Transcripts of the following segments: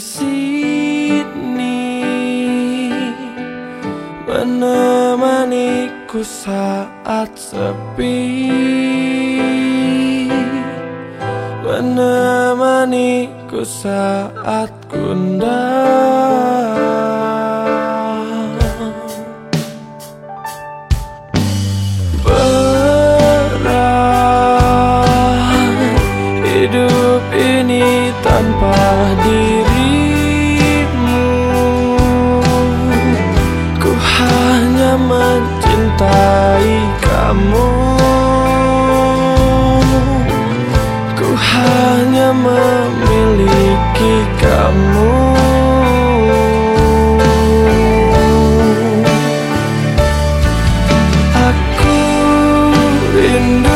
sini. Menemaniku saat sepi. Menemaniku saat gundah kamu. Ku hanya memiliki kamu. Aku rindu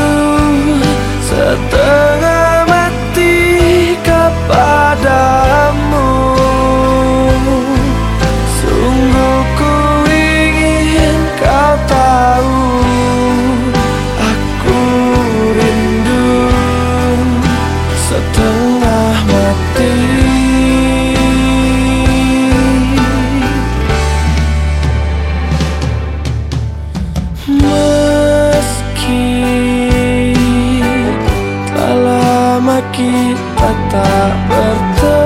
kita tak bertemu.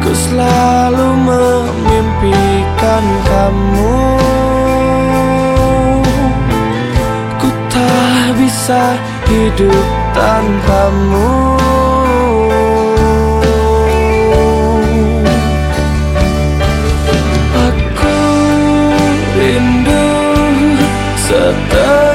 Ku selalu memimpikan kamu. Ku tak bisa hidup tanpamu. Aku rindu setengah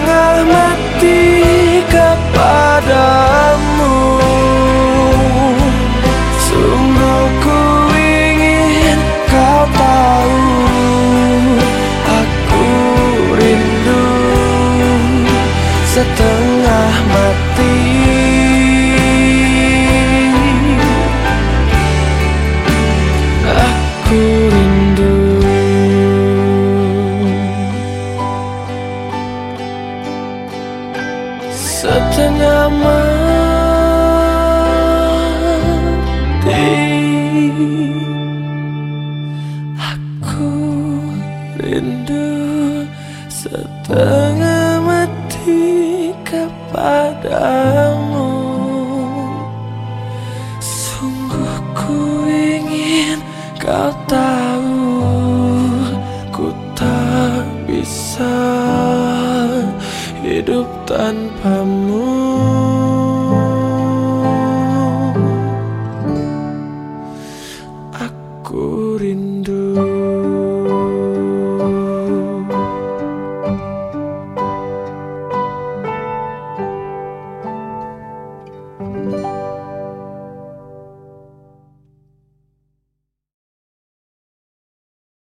Setengah mati Aku rindu setengah mati kepadamu. Sungguh ku ingin kau hidup tanpamu